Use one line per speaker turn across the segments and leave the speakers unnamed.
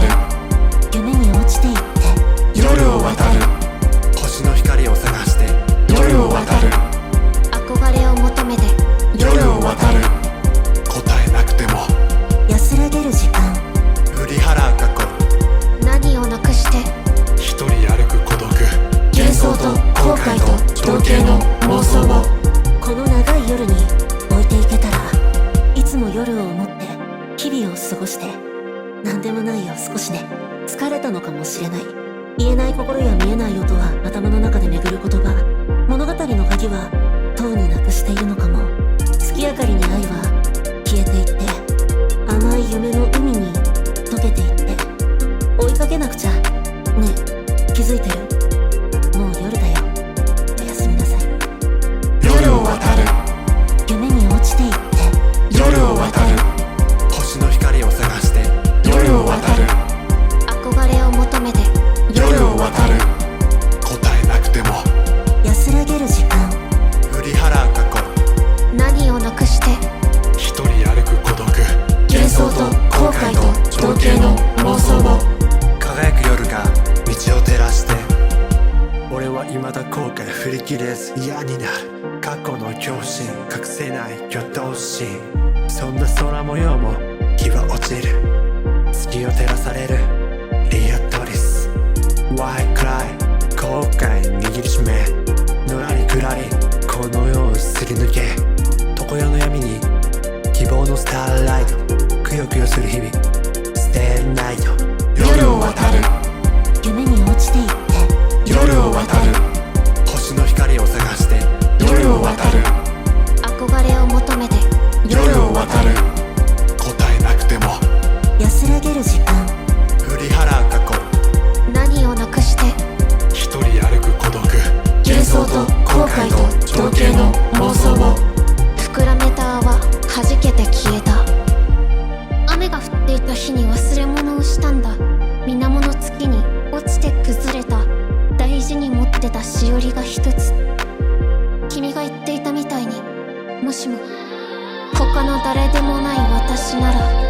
る。夢に落ちていって。夜を渡る。星の光を探して。夜を渡る。
憧れを求めて。
夜を渡る。答えなくても。
安らげる時間。
振り払う過去。
何をなくして。
一人歩く孤独。
幻想と後悔と同型の妄想を。
この長い夜に置いていけたらいつも夜を思って日々を過ごして。何でもないよ少しね。疲れたのかもしれない。言えない心や見えない音は頭
切れず嫌になる。過去の恐怖心隠せない挙動心。そんな空模様も日は落ちる。月を照らされる。リアトリス。Why cry 後悔握りしめ。のらりくらり。この世をすり抜け。床屋の闇に。希望のスターライト。くよくよする日々。ステイナイト
妄想を膨らめた泡はじけて消えた。雨が降っていた日に忘れ物をしたんだ。水面の月に落ちて崩れた。大事に持ってたしおりが一つ。君が言っていたみたいにもしも他の誰でもない私なら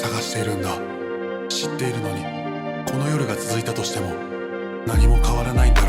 探して
い
るんだ。知っているのにこの夜が続いたとしても何も変わらないんだ。